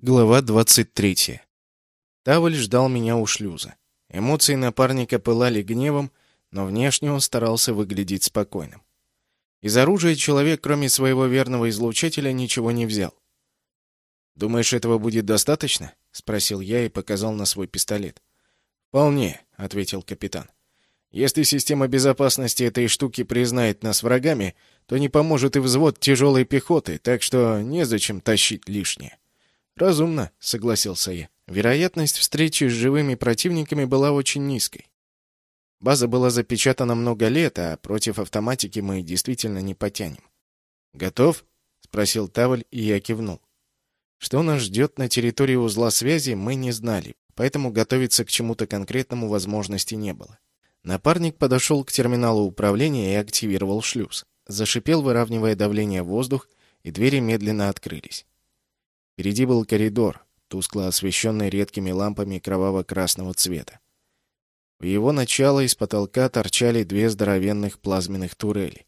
Глава 23. Тавль ждал меня у шлюза. Эмоции напарника пылали гневом, но внешне он старался выглядеть спокойным. Из оружия человек, кроме своего верного излучателя, ничего не взял. «Думаешь, этого будет достаточно?» — спросил я и показал на свой пистолет. «Вполне», — ответил капитан. «Если система безопасности этой штуки признает нас врагами, то не поможет и взвод тяжелой пехоты, так что незачем тащить лишнее». «Разумно», — согласился я. Вероятность встречи с живыми противниками была очень низкой. База была запечатана много лет, а против автоматики мы действительно не потянем. «Готов?» — спросил Тавль, и я кивнул. Что нас ждет на территории узла связи, мы не знали, поэтому готовиться к чему-то конкретному возможности не было. Напарник подошел к терминалу управления и активировал шлюз. Зашипел, выравнивая давление в воздух, и двери медленно открылись. Впереди был коридор, тускло освещенный редкими лампами кроваво-красного цвета. В его начало из потолка торчали две здоровенных плазменных турели.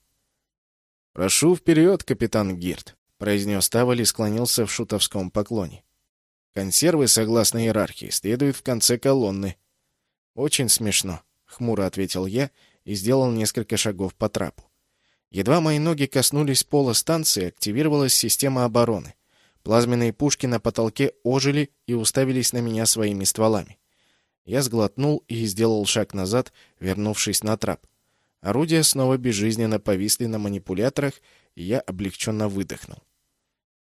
«Прошу вперед, капитан Гирт», — произнес Таваль и склонился в шутовском поклоне. «Консервы, согласно иерархии, следуют в конце колонны». «Очень смешно», — хмуро ответил я и сделал несколько шагов по трапу. Едва мои ноги коснулись пола станции, активировалась система обороны. Плазменные пушки на потолке ожили и уставились на меня своими стволами. Я сглотнул и сделал шаг назад, вернувшись на трап. Орудия снова безжизненно повисли на манипуляторах, и я облегченно выдохнул.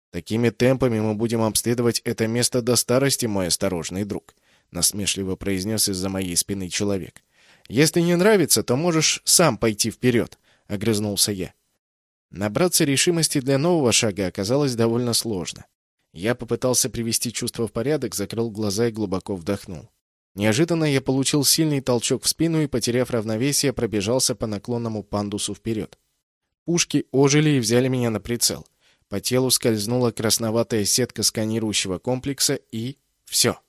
«Такими темпами мы будем обследовать это место до старости, мой осторожный друг», — насмешливо произнес из-за моей спины человек. «Если не нравится, то можешь сам пойти вперед», — огрызнулся я. Набраться решимости для нового шага оказалось довольно сложно. Я попытался привести чувство в порядок, закрыл глаза и глубоко вдохнул. Неожиданно я получил сильный толчок в спину и, потеряв равновесие, пробежался по наклонному пандусу вперед. Пушки ожили и взяли меня на прицел. По телу скользнула красноватая сетка сканирующего комплекса и... Все.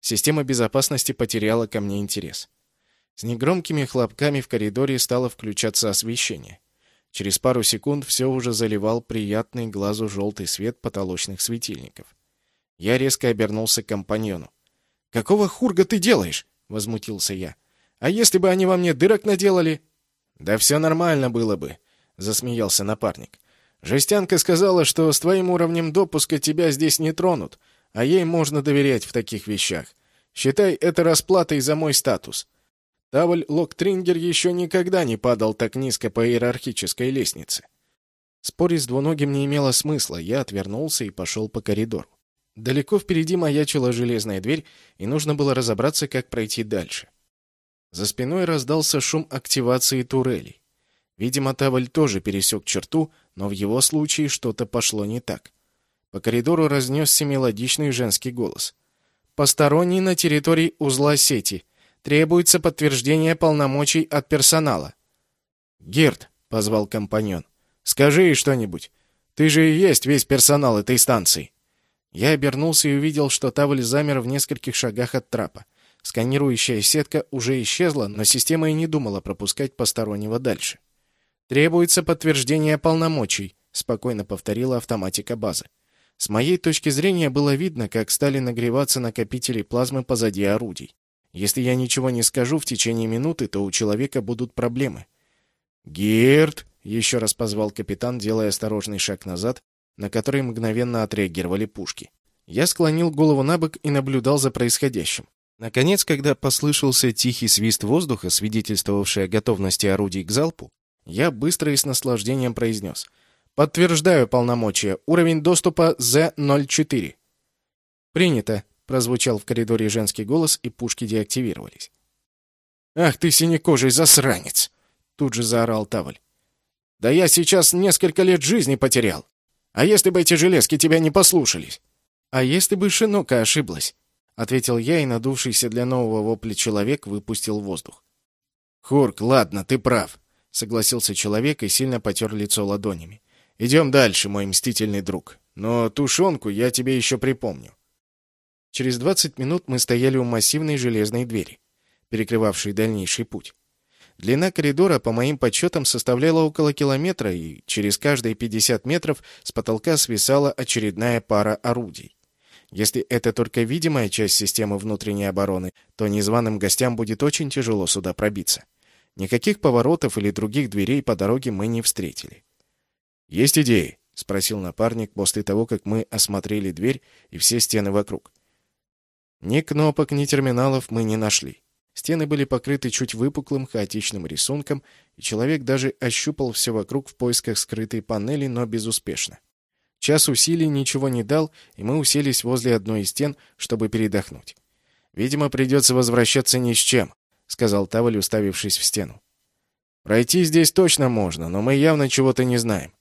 Система безопасности потеряла ко мне интерес. С негромкими хлопками в коридоре стало включаться освещение. Через пару секунд все уже заливал приятный глазу желтый свет потолочных светильников. Я резко обернулся к компаньону. «Какого хурга ты делаешь?» — возмутился я. «А если бы они во мне дырок наделали?» «Да все нормально было бы», — засмеялся напарник. «Жестянка сказала, что с твоим уровнем допуска тебя здесь не тронут, а ей можно доверять в таких вещах. Считай это расплатой за мой статус. Тавль Локтрингер еще никогда не падал так низко по иерархической лестнице. Спорить с двуногим не имело смысла, я отвернулся и пошел по коридору. Далеко впереди маячила железная дверь, и нужно было разобраться, как пройти дальше. За спиной раздался шум активации турелей. Видимо, Таваль тоже пересек черту, но в его случае что-то пошло не так. По коридору разнесся мелодичный женский голос. «Посторонний на территории узла сети. Требуется подтверждение полномочий от персонала. «Герт», — позвал компаньон, — «скажи ей что-нибудь. Ты же и есть весь персонал этой станции». Я обернулся и увидел, что Тавль замер в нескольких шагах от трапа. Сканирующая сетка уже исчезла, но система и не думала пропускать постороннего дальше. «Требуется подтверждение полномочий», — спокойно повторила автоматика базы. С моей точки зрения было видно, как стали нагреваться накопители плазмы позади орудий. Если я ничего не скажу в течение минуты, то у человека будут проблемы. «Герд!» — еще раз позвал капитан, делая осторожный шаг назад, на который мгновенно отреагировали пушки. Я склонил голову на бок и наблюдал за происходящим. Наконец, когда послышался тихий свист воздуха, свидетельствовавший о готовности орудий к залпу, я быстро и с наслаждением произнес. «Подтверждаю полномочия. Уровень доступа З-04». «Принято», Прозвучал в коридоре женский голос, и пушки деактивировались. «Ах ты, синекожий засранец!» Тут же заорал Тавль. «Да я сейчас несколько лет жизни потерял. А если бы эти железки тебя не послушались?» «А если бы Шинока ошиблась?» Ответил я, и надувшийся для нового вопля человек выпустил воздух. «Хурк, ладно, ты прав», — согласился человек и сильно потер лицо ладонями. «Идем дальше, мой мстительный друг. Но тушенку я тебе еще припомню. Через 20 минут мы стояли у массивной железной двери, перекрывавшей дальнейший путь. Длина коридора, по моим подсчетам, составляла около километра, и через каждые 50 метров с потолка свисала очередная пара орудий. Если это только видимая часть системы внутренней обороны, то незваным гостям будет очень тяжело сюда пробиться. Никаких поворотов или других дверей по дороге мы не встретили. «Есть идеи?» — спросил напарник после того, как мы осмотрели дверь и все стены вокруг. Ни кнопок, ни терминалов мы не нашли. Стены были покрыты чуть выпуклым хаотичным рисунком, и человек даже ощупал все вокруг в поисках скрытой панели, но безуспешно. Час усилий ничего не дал, и мы уселись возле одной из стен, чтобы передохнуть. «Видимо, придется возвращаться ни с чем», — сказал Таваль, уставившись в стену. «Пройти здесь точно можно, но мы явно чего-то не знаем».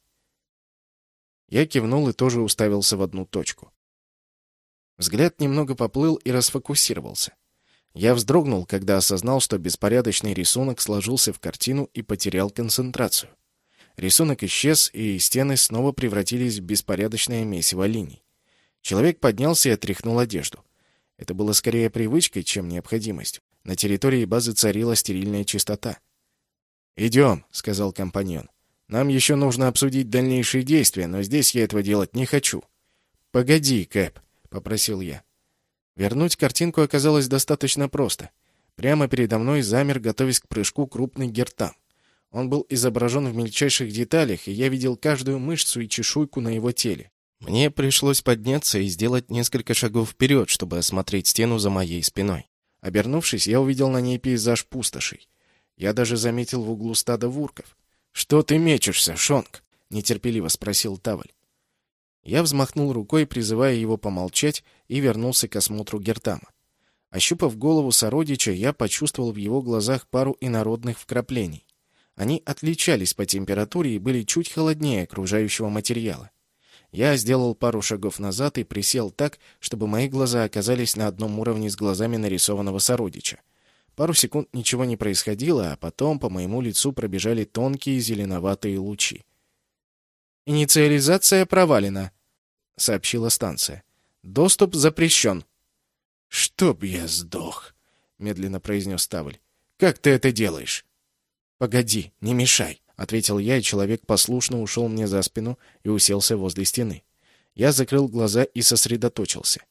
Я кивнул и тоже уставился в одну точку. Взгляд немного поплыл и расфокусировался. Я вздрогнул, когда осознал, что беспорядочный рисунок сложился в картину и потерял концентрацию. Рисунок исчез, и стены снова превратились в беспорядочное месиво линий. Человек поднялся и отряхнул одежду. Это было скорее привычкой, чем необходимостью. На территории базы царила стерильная чистота. «Идем», — сказал компаньон. «Нам еще нужно обсудить дальнейшие действия, но здесь я этого делать не хочу». «Погоди, Кэп», — попросил я. Вернуть картинку оказалось достаточно просто. Прямо передо мной замер, готовясь к прыжку, крупный гертам. Он был изображен в мельчайших деталях, и я видел каждую мышцу и чешуйку на его теле. Мне пришлось подняться и сделать несколько шагов вперед, чтобы осмотреть стену за моей спиной. Обернувшись, я увидел на ней пейзаж пустошей. Я даже заметил в углу стада вурков. «Что ты мечешься, Шонг?» — нетерпеливо спросил Таваль. Я взмахнул рукой, призывая его помолчать, и вернулся к осмотру Гертама. Ощупав голову сородича, я почувствовал в его глазах пару инородных вкраплений. Они отличались по температуре и были чуть холоднее окружающего материала. Я сделал пару шагов назад и присел так, чтобы мои глаза оказались на одном уровне с глазами нарисованного сородича. Пару секунд ничего не происходило, а потом по моему лицу пробежали тонкие зеленоватые лучи. «Инициализация провалена», — сообщила станция. «Доступ запрещен». «Чтоб я сдох», — медленно произнес Тавль. «Как ты это делаешь?» «Погоди, не мешай», — ответил я, и человек послушно ушел мне за спину и уселся возле стены. Я закрыл глаза и сосредоточился.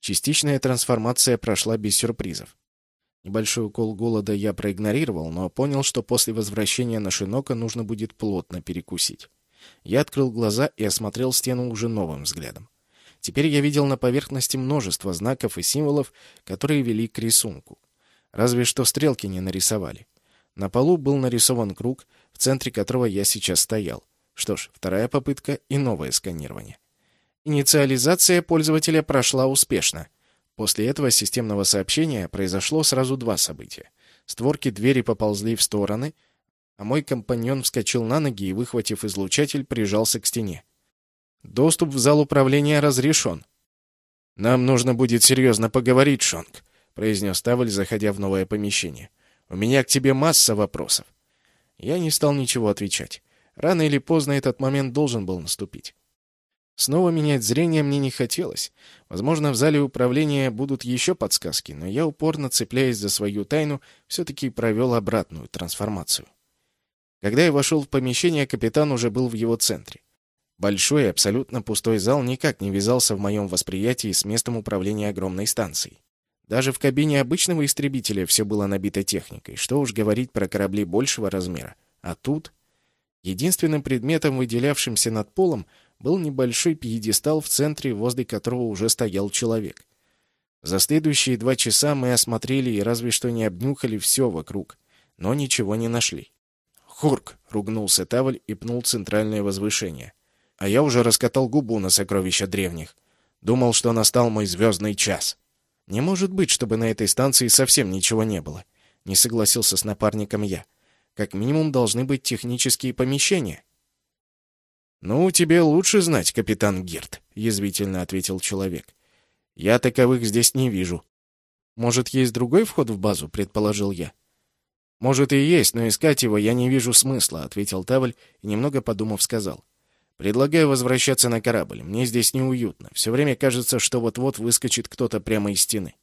Частичная трансформация прошла без сюрпризов. Небольшой укол голода я проигнорировал, но понял, что после возвращения на Шинока нужно будет плотно перекусить. Я открыл глаза и осмотрел стену уже новым взглядом. Теперь я видел на поверхности множество знаков и символов, которые вели к рисунку. Разве что стрелки не нарисовали. На полу был нарисован круг, в центре которого я сейчас стоял. Что ж, вторая попытка и новое сканирование. Инициализация пользователя прошла успешно. После этого системного сообщения произошло сразу два события. Створки двери поползли в стороны, а мой компаньон вскочил на ноги и, выхватив излучатель, прижался к стене. Доступ в зал управления разрешен. «Нам нужно будет серьезно поговорить, Шонг», — произнес Тавль, заходя в новое помещение. У меня к тебе масса вопросов. Я не стал ничего отвечать. Рано или поздно этот момент должен был наступить. Снова менять зрение мне не хотелось. Возможно, в зале управления будут еще подсказки, но я, упорно цепляясь за свою тайну, все-таки провел обратную трансформацию. Когда я вошел в помещение, капитан уже был в его центре. Большой, абсолютно пустой зал никак не вязался в моем восприятии с местом управления огромной станцией. Даже в кабине обычного истребителя все было набито техникой. Что уж говорить про корабли большего размера. А тут... Единственным предметом, выделявшимся над полом, был небольшой пьедестал в центре, возле которого уже стоял человек. За следующие два часа мы осмотрели и разве что не обнюхали все вокруг, но ничего не нашли. «Хурк!» — ругнулся Тавль и пнул центральное возвышение. А я уже раскатал губу на сокровища древних. Думал, что настал мой звездный час. Не может быть, чтобы на этой станции совсем ничего не было. Не согласился с напарником я. Как минимум должны быть технические помещения. «Ну, тебе лучше знать, капитан Гирт», — язвительно ответил человек. «Я таковых здесь не вижу». «Может, есть другой вход в базу?» — предположил я. «Может, и есть, но искать его я не вижу смысла», — ответил Тавль и, немного подумав, сказал. Предлагаю возвращаться на корабль. Мне здесь неуютно. Все время кажется, что вот-вот выскочит кто-то прямо из стены.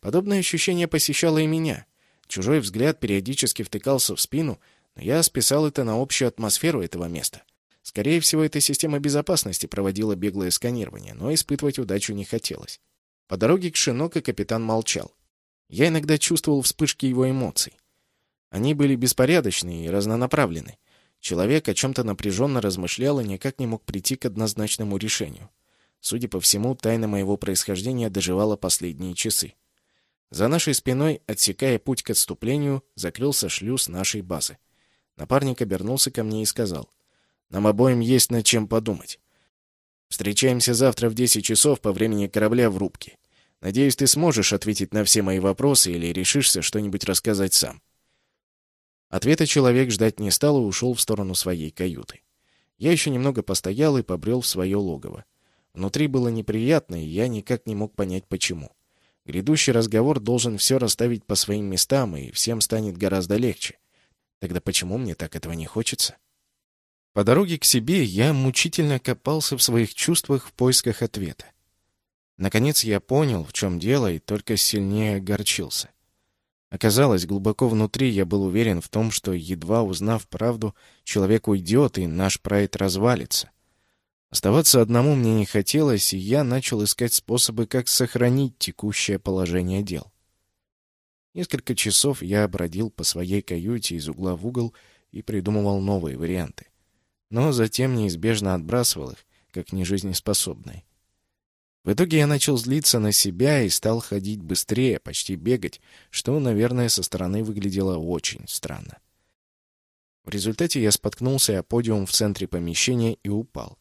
Подобное ощущение посещало и меня. Чужой взгляд периодически втыкался в спину, но я списал это на общую атмосферу этого места. Скорее всего, эта система безопасности проводила беглое сканирование, но испытывать удачу не хотелось. По дороге к Шинока капитан молчал. Я иногда чувствовал вспышки его эмоций. Они были беспорядочны и разнонаправлены. Человек о чем-то напряженно размышлял и никак не мог прийти к однозначному решению. Судя по всему, тайна моего происхождения доживала последние часы. За нашей спиной, отсекая путь к отступлению, закрылся шлюз нашей базы. Напарник обернулся ко мне и сказал, «Нам обоим есть над чем подумать. Встречаемся завтра в 10 часов по времени корабля в рубке. Надеюсь, ты сможешь ответить на все мои вопросы или решишься что-нибудь рассказать сам». Ответа человек ждать не стал и ушел в сторону своей каюты. Я еще немного постоял и побрел в свое логово. Внутри было неприятно, и я никак не мог понять, почему. Грядущий разговор должен все расставить по своим местам, и всем станет гораздо легче. Тогда почему мне так этого не хочется? По дороге к себе я мучительно копался в своих чувствах в поисках ответа. Наконец я понял, в чем дело, и только сильнее огорчился. Оказалось, глубоко внутри я был уверен в том, что, едва узнав правду, человек уйдет, и наш прайд развалится. Оставаться одному мне не хотелось, и я начал искать способы, как сохранить текущее положение дел. Несколько часов я бродил по своей каюте из угла в угол и придумывал новые варианты. Но затем неизбежно отбрасывал их, как нежизнеспособные. В итоге я начал злиться на себя и стал ходить быстрее, почти бегать, что, наверное, со стороны выглядело очень странно. В результате я споткнулся о подиум в центре помещения и упал.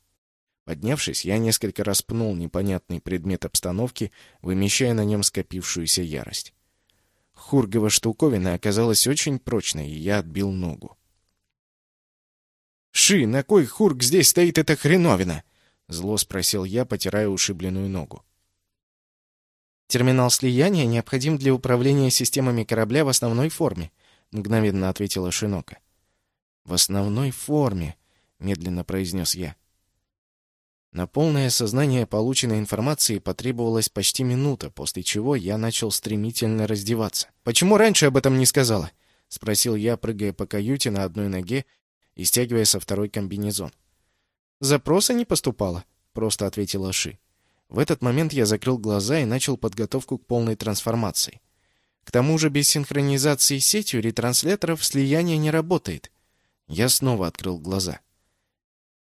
Поднявшись, я несколько раз пнул непонятный предмет обстановки, вымещая на нем скопившуюся ярость. Хургова штуковина оказалась очень прочной, и я отбил ногу. «Ши, на кой хург здесь стоит эта хреновина?» — зло спросил я, потирая ушибленную ногу. «Терминал слияния необходим для управления системами корабля в основной форме», — мгновенно ответила Шинока. «В основной форме», — медленно произнес я. На полное осознание полученной информации потребовалась почти минута, после чего я начал стремительно раздеваться. «Почему раньше об этом не сказала?» — спросил я, прыгая по каюте на одной ноге и стягивая со второй комбинезон. «Запроса не поступало», — просто ответила Ши. В этот момент я закрыл глаза и начал подготовку к полной трансформации. К тому же без синхронизации с сетью ретрансляторов слияние не работает. Я снова открыл глаза.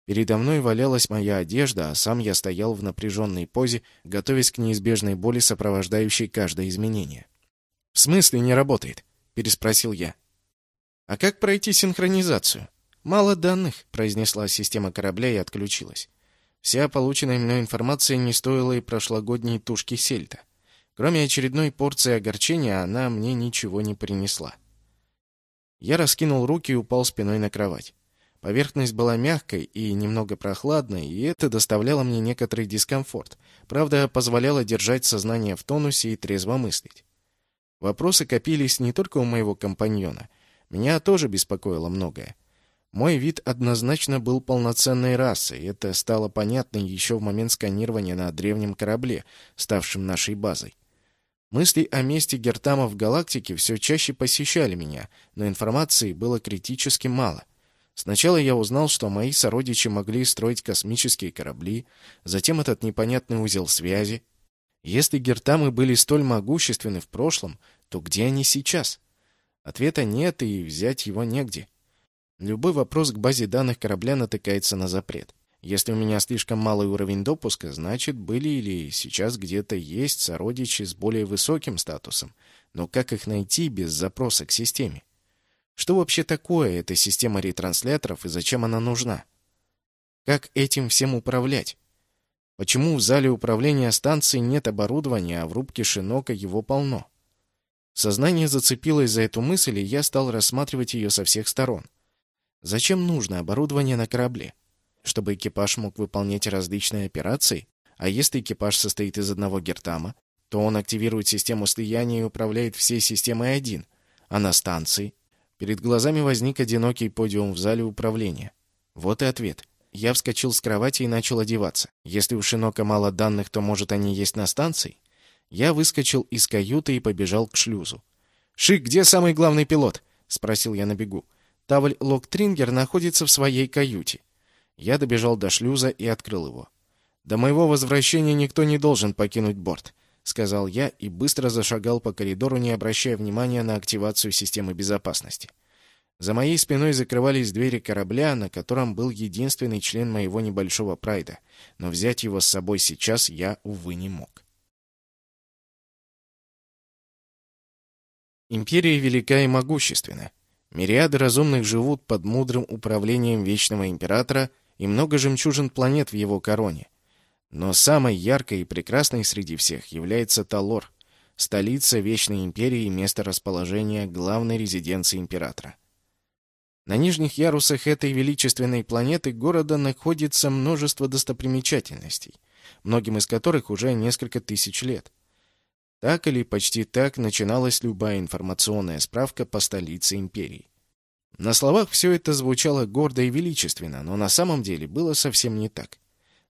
Передо мной валялась моя одежда, а сам я стоял в напряженной позе, готовясь к неизбежной боли, сопровождающей каждое изменение. «В смысле не работает?» — переспросил я. «А как пройти синхронизацию?» «Мало данных», — произнесла система корабля и отключилась. Вся полученная мной информация не стоила и прошлогодней тушки сельта. Кроме очередной порции огорчения, она мне ничего не принесла. Я раскинул руки и упал спиной на кровать. Поверхность была мягкой и немного прохладной, и это доставляло мне некоторый дискомфорт. Правда, позволяло держать сознание в тонусе и трезво мыслить. Вопросы копились не только у моего компаньона. Меня тоже беспокоило многое. Мой вид однозначно был полноценной расой, и это стало понятно еще в момент сканирования на древнем корабле, ставшем нашей базой. Мысли о месте Гертама в галактике все чаще посещали меня, но информации было критически мало — Сначала я узнал, что мои сородичи могли строить космические корабли, затем этот непонятный узел связи. Если гертамы были столь могущественны в прошлом, то где они сейчас? Ответа нет, и взять его негде. Любой вопрос к базе данных корабля натыкается на запрет. Если у меня слишком малый уровень допуска, значит, были или сейчас где-то есть сородичи с более высоким статусом. Но как их найти без запроса к системе? Что вообще такое эта система ретрансляторов и зачем она нужна? Как этим всем управлять? Почему в зале управления станции нет оборудования, а в рубке Шинока его полно? Сознание зацепилось за эту мысль, и я стал рассматривать ее со всех сторон. Зачем нужно оборудование на корабле? Чтобы экипаж мог выполнять различные операции? А если экипаж состоит из одного гертама, то он активирует систему слияния и управляет всей системой один, а на станции Перед глазами возник одинокий подиум в зале управления. Вот и ответ. Я вскочил с кровати и начал одеваться. Если у Шинока мало данных, то, может, они есть на станции? Я выскочил из каюты и побежал к шлюзу. «Шик, где самый главный пилот?» — спросил я на бегу. Тавль Локтрингер находится в своей каюте. Я добежал до шлюза и открыл его. «До моего возвращения никто не должен покинуть борт», — сказал я и быстро зашагал по коридору, не обращая внимания на активацию системы безопасности. За моей спиной закрывались двери корабля, на котором был единственный член моего небольшого прайда, но взять его с собой сейчас я, увы, не мог. Империя велика и могущественна. Мириады разумных живут под мудрым управлением Вечного Императора и много жемчужин планет в его короне. Но самой яркой и прекрасной среди всех является Талор, столица Вечной Империи и место расположения главной резиденции Императора. На нижних ярусах этой величественной планеты города находится множество достопримечательностей, многим из которых уже несколько тысяч лет. Так или почти так начиналась любая информационная справка по столице империи. На словах все это звучало гордо и величественно, но на самом деле было совсем не так.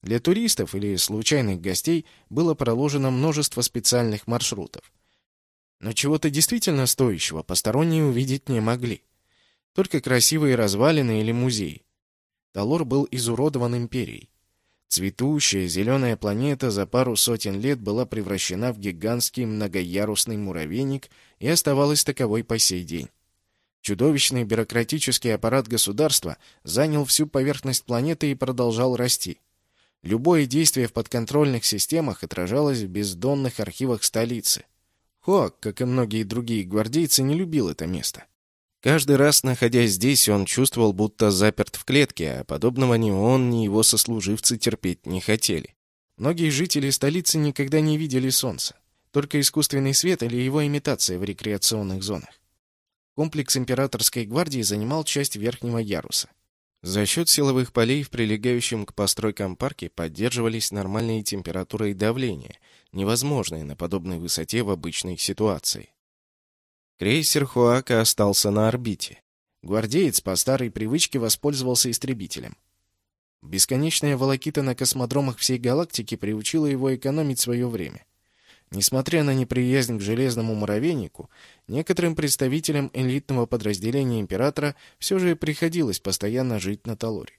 Для туристов или случайных гостей было проложено множество специальных маршрутов. Но чего-то действительно стоящего посторонние увидеть не могли. Только красивые развалины или музеи. Талор был изуродован империей. Цветущая зеленая планета за пару сотен лет была превращена в гигантский многоярусный муравейник и оставалась таковой по сей день. Чудовищный бюрократический аппарат государства занял всю поверхность планеты и продолжал расти. Любое действие в подконтрольных системах отражалось в бездонных архивах столицы. Хоак, как и многие другие гвардейцы, не любил это место. Каждый раз, находясь здесь, он чувствовал, будто заперт в клетке, а подобного ни он, ни его сослуживцы терпеть не хотели. Многие жители столицы никогда не видели солнца. Только искусственный свет или его имитация в рекреационных зонах. Комплекс императорской гвардии занимал часть верхнего яруса. За счет силовых полей в прилегающем к постройкам парке поддерживались нормальные температуры и давление, невозможные на подобной высоте в обычной ситуации. Крейсер Хуака остался на орбите. Гвардеец по старой привычке воспользовался истребителем. Бесконечная волокита на космодромах всей галактики приучила его экономить свое время. Несмотря на неприязнь к железному муравейнику, некоторым представителям элитного подразделения императора все же приходилось постоянно жить на Талоре.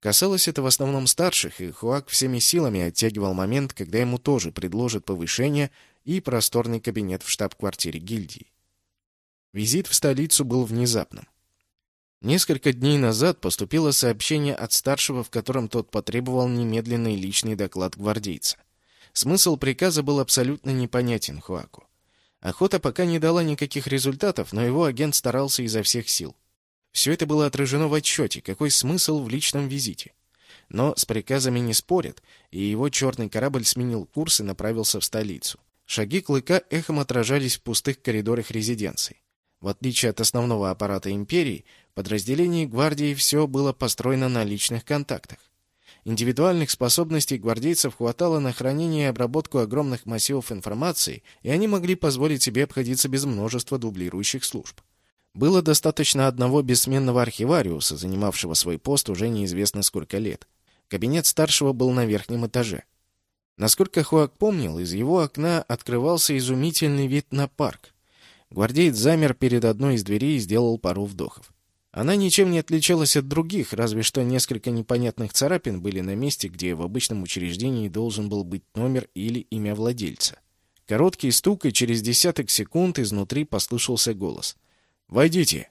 Касалось это в основном старших, и Хуак всеми силами оттягивал момент, когда ему тоже предложат повышение и просторный кабинет в штаб-квартире гильдии. Визит в столицу был внезапным. Несколько дней назад поступило сообщение от старшего, в котором тот потребовал немедленный личный доклад гвардейца. Смысл приказа был абсолютно непонятен Хуаку. Охота пока не дала никаких результатов, но его агент старался изо всех сил. Все это было отражено в отчете, какой смысл в личном визите. Но с приказами не спорят, и его черный корабль сменил курс и направился в столицу. Шаги Клыка эхом отражались в пустых коридорах резиденции. В отличие от основного аппарата империи, в подразделении гвардии все было построено на личных контактах. Индивидуальных способностей гвардейцев хватало на хранение и обработку огромных массивов информации, и они могли позволить себе обходиться без множества дублирующих служб. Было достаточно одного бессменного архивариуса, занимавшего свой пост уже неизвестно сколько лет. Кабинет старшего был на верхнем этаже. Насколько Хуак помнил, из его окна открывался изумительный вид на парк. Гвардеец замер перед одной из дверей и сделал пару вдохов. Она ничем не отличалась от других, разве что несколько непонятных царапин были на месте, где в обычном учреждении должен был быть номер или имя владельца. Короткий стук, и через десяток секунд изнутри послышался голос. «Войдите!»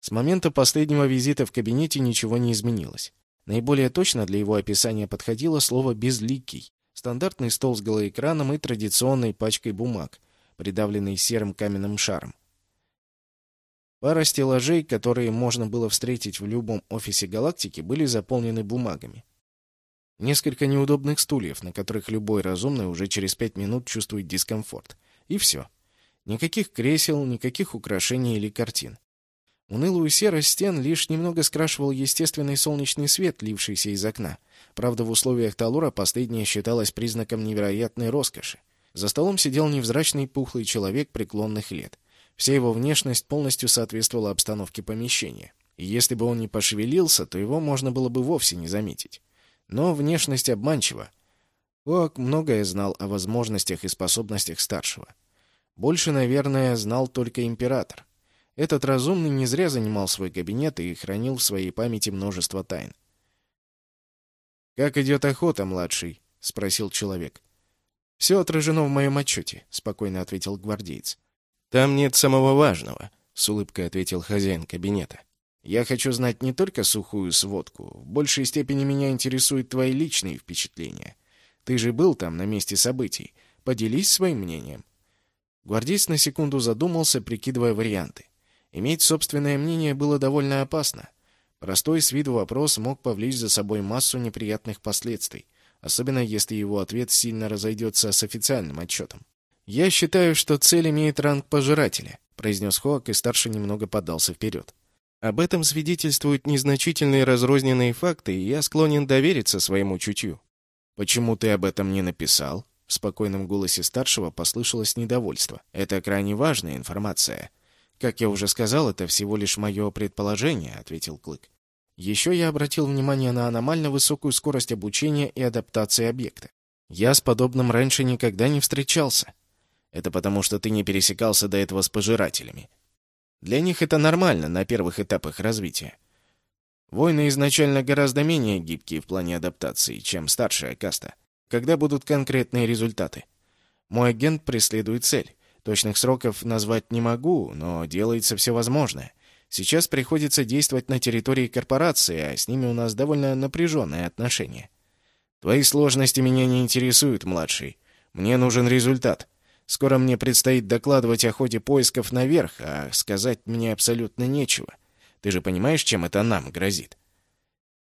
С момента последнего визита в кабинете ничего не изменилось. Наиболее точно для его описания подходило слово «безликий». Стандартный стол с голоэкраном и традиционной пачкой бумаг — придавленный серым каменным шаром. Пара стеллажей, которые можно было встретить в любом офисе галактики, были заполнены бумагами. Несколько неудобных стульев, на которых любой разумный уже через пять минут чувствует дискомфорт. И все. Никаких кресел, никаких украшений или картин. Унылую серость стен лишь немного скрашивал естественный солнечный свет, лившийся из окна. Правда, в условиях Талура последнее считалось признаком невероятной роскоши. За столом сидел невзрачный пухлый человек преклонных лет. Вся его внешность полностью соответствовала обстановке помещения. И если бы он не пошевелился, то его можно было бы вовсе не заметить. Но внешность обманчива. Оак многое знал о возможностях и способностях старшего. Больше, наверное, знал только император. Этот разумный не зря занимал свой кабинет и хранил в своей памяти множество тайн. «Как идет охота, младший?» — спросил человек. «Все отражено в моем отчете», — спокойно ответил гвардеец. «Там нет самого важного», — с улыбкой ответил хозяин кабинета. «Я хочу знать не только сухую сводку. В большей степени меня интересуют твои личные впечатления. Ты же был там, на месте событий. Поделись своим мнением». Гвардеец на секунду задумался, прикидывая варианты. Иметь собственное мнение было довольно опасно. Простой с виду вопрос мог повлечь за собой массу неприятных последствий, особенно если его ответ сильно разойдется с официальным отчетом. «Я считаю, что цель имеет ранг пожирателя», — произнес Хоак, и старший немного подался вперед. «Об этом свидетельствуют незначительные разрозненные факты, и я склонен довериться своему чутью». «Почему ты об этом не написал?» В спокойном голосе старшего послышалось недовольство. «Это крайне важная информация». «Как я уже сказал, это всего лишь мое предположение», — ответил Клык. Еще я обратил внимание на аномально высокую скорость обучения и адаптации объекта. Я с подобным раньше никогда не встречался. Это потому, что ты не пересекался до этого с пожирателями. Для них это нормально на первых этапах развития. Войны изначально гораздо менее гибкие в плане адаптации, чем старшая каста. Когда будут конкретные результаты? Мой агент преследует цель. Точных сроков назвать не могу, но делается все возможное. Сейчас приходится действовать на территории корпорации, а с ними у нас довольно напряженные отношения. Твои сложности меня не интересуют, младший. Мне нужен результат. Скоро мне предстоит докладывать о ходе поисков наверх, а сказать мне абсолютно нечего. Ты же понимаешь, чем это нам грозит?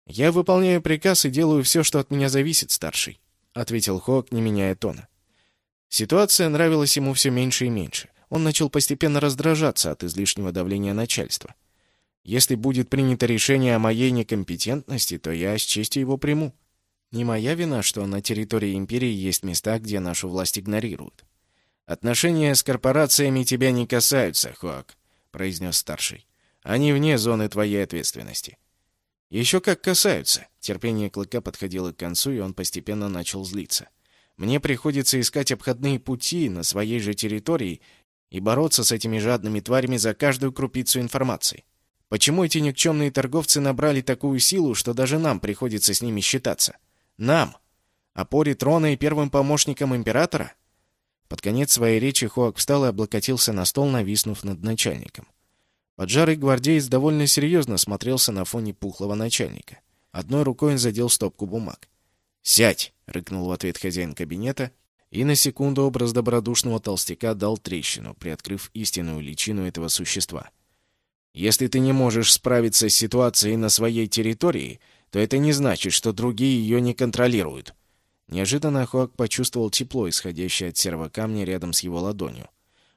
Я выполняю приказ и делаю все, что от меня зависит, старший ответил Хок, не меняя тона. Ситуация нравилась ему все меньше и меньше. Он начал постепенно раздражаться от излишнего давления начальства. Если будет принято решение о моей некомпетентности, то я с честью его приму. Не моя вина, что на территории империи есть места, где нашу власть игнорируют. Отношения с корпорациями тебя не касаются, Хуак, произнес старший. Они вне зоны твоей ответственности. Еще как касаются. Терпение Клыка подходило к концу, и он постепенно начал злиться. Мне приходится искать обходные пути на своей же территории и бороться с этими жадными тварями за каждую крупицу информации. Почему эти никчемные торговцы набрали такую силу, что даже нам приходится с ними считаться? Нам! Опоре трона и первым помощником императора? Под конец своей речи Хоак встал и облокотился на стол, нависнув над начальником. Поджарый гвардеец довольно серьезно смотрелся на фоне пухлого начальника. Одной рукой он задел стопку бумаг. «Сядь!» — рыкнул в ответ хозяин кабинета, и на секунду образ добродушного толстяка дал трещину, приоткрыв истинную личину этого существа. «Если ты не можешь справиться с ситуацией на своей территории, то это не значит, что другие ее не контролируют». Неожиданно Хуак почувствовал тепло, исходящее от серого камня рядом с его ладонью.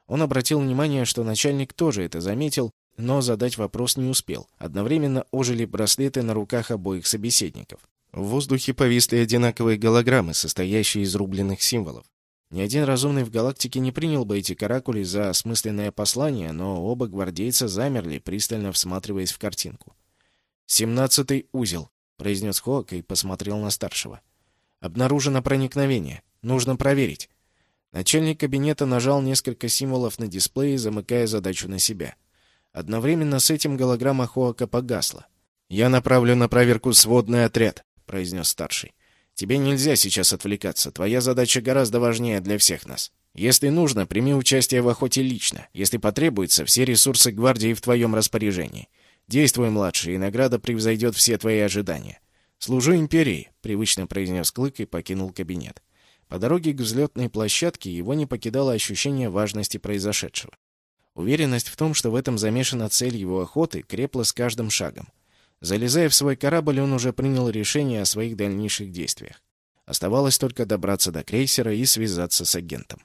Он обратил внимание, что начальник тоже это заметил, но задать вопрос не успел. Одновременно ожили браслеты на руках обоих собеседников. В воздухе повисли одинаковые голограммы, состоящие из рубленных символов. Ни один разумный в галактике не принял бы эти каракули за осмысленное послание, но оба гвардейца замерли, пристально всматриваясь в картинку. «Семнадцатый узел», — произнес Хоак и посмотрел на старшего. «Обнаружено проникновение. Нужно проверить». Начальник кабинета нажал несколько символов на дисплее, замыкая задачу на себя — Одновременно с этим голограмма Хоака погасла. «Я направлю на проверку сводный отряд», — произнес старший. «Тебе нельзя сейчас отвлекаться. Твоя задача гораздо важнее для всех нас. Если нужно, прими участие в охоте лично. Если потребуется, все ресурсы гвардии в твоем распоряжении. Действуй, младший, и награда превзойдет все твои ожидания. «Служу империи», — привычно произнес Клык и покинул кабинет. По дороге к взлетной площадке его не покидало ощущение важности произошедшего. Уверенность в том, что в этом замешана цель его охоты, крепла с каждым шагом. Залезая в свой корабль, он уже принял решение о своих дальнейших действиях. Оставалось только добраться до крейсера и связаться с агентом.